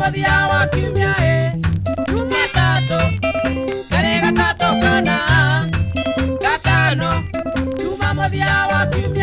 muthia wa kiumia ĩ eh. jumatatũ karĩ gatatũ kana gatano juma muthia wa kiumia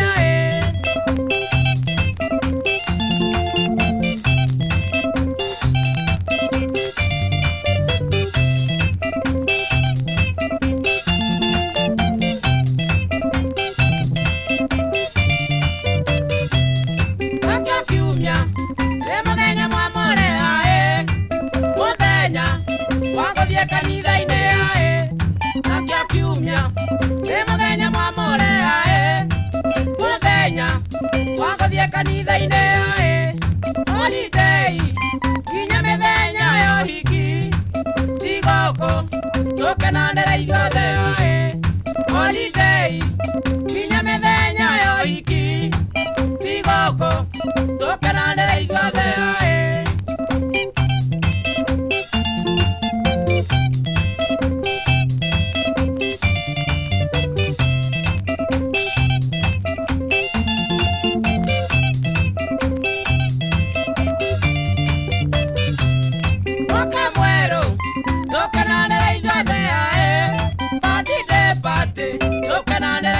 kanida inea e nakia kiumia ä må thenya mwamorea e må thenya wa gå thiä kanitha-inä ya ä olidei nginya mä thenya yo hiki tigåkå tå kenanä raigo broken on it.